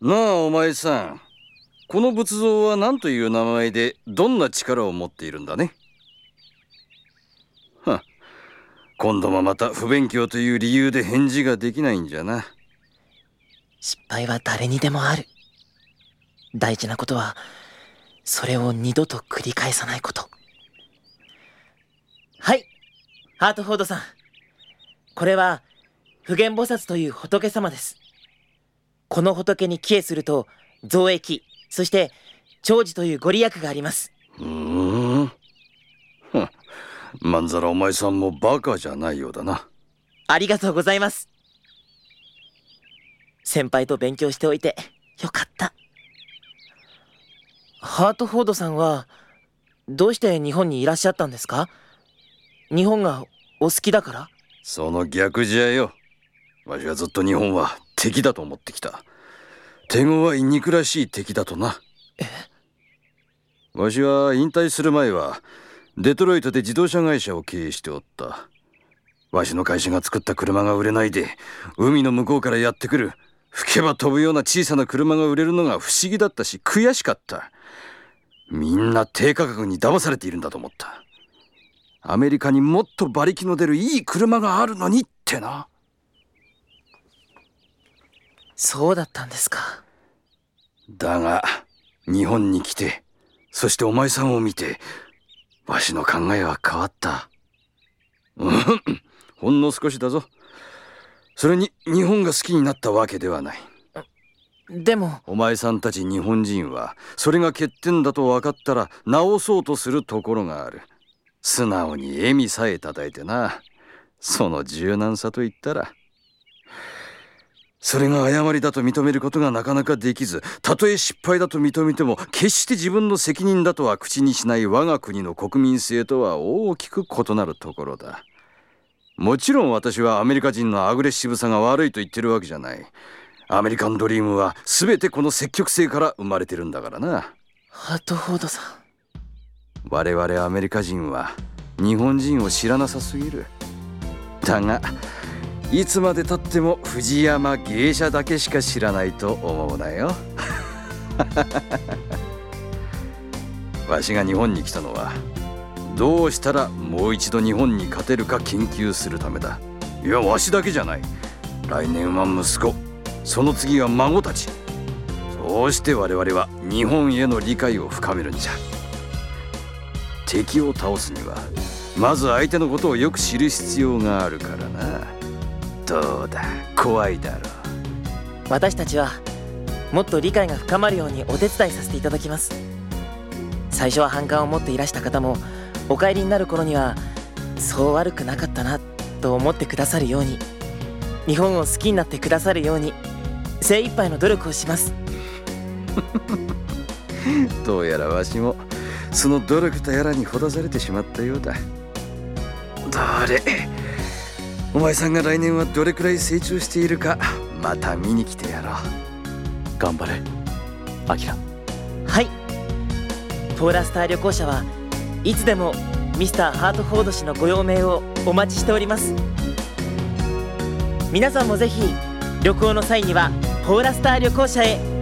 なあお前さん。この仏像は何という名前でどんな力を持っているんだね？は今度もまた不勉強という理由で返事ができないんじゃな。失敗は誰にでもある。大事なことはそれを二度と繰り返さないこと。はいハートフォードさん。これは普賢菩薩という仏様です。この仏に帰依すると増益そして長寿というご利益があります。うーん。まんざらお前さんもバカじゃないようだな。ありがとうございます。先輩と勉強しておいてよかった。ハートフォードさんはどうして日本にいらっしゃったんですか？日本がお好きだから？その逆じゃよ。わしはずっと日本は敵だと思ってきた。手強い憎らしい敵だとな。わしは引退する前はデトロイトで自動車会社を経営しておった。わしの会社が作った車が売れないで海の向こうからやってくる吹けば飛ぶような小さな車が売れるのが不思議だったし悔しかった。みんな低価格に騙されているんだと思った。アメリカにもっと馬力の出るいい車があるのにってなそうだったんですか。だが日本に来てそしてお前さんを見てわしの考えは変わった。うんほんの少しだぞ。それに日本が好きになったわけではない。でもお前さんたち日本人はそれが欠点だと分かったら直そうとするところがある。素直に笑みさえ叩いてな。その柔軟さといったらそれが誤りだと認めることがなかなかできずたとえ失敗だと認めても決して自分の責任だとは口にしない我が国の国民性とは大きく異なるところだ。もちろん私はアメリカ人のアグレッシブさが悪いと言ってるわけじゃない。アメリカンドリームは全てこの積極性から生まれてるんだからな。ハートフォードさん。我々アメリカ人は日本人を知らなさすぎる。だがいつまでたっても藤山芸者だけしか知らないと思うなよ。わしが日本に来たのはどうしたらもう一度日本に勝てるか研究するためだ。いやわしだけじゃない。来年は息子その次は孫たち。そうして我々は日本への理解を深めるんじゃ。敵を倒すにはまず相手のことをよく知る必要があるからな。どうだ。怖いだろ。う私たちはもっと理解が深まるようにお手伝いさせていただきます。最初は反感を持っていらした方もお帰りになる頃にはそう悪くなかったなと思ってくださるように日本を好きになってくださるように精一杯の努力をします。どうやらわしもその努力とやらにほだされてしまったようだ。どれお前さんが来年はどれくらい成長しているかまた見に来てやろう。頑張れ。アキラ。はい。ポーラスター旅行者はいつでもミスターハートフォード氏のご用命をお待ちしております。皆さんもぜひ旅行の際にはポーラスター旅行者へ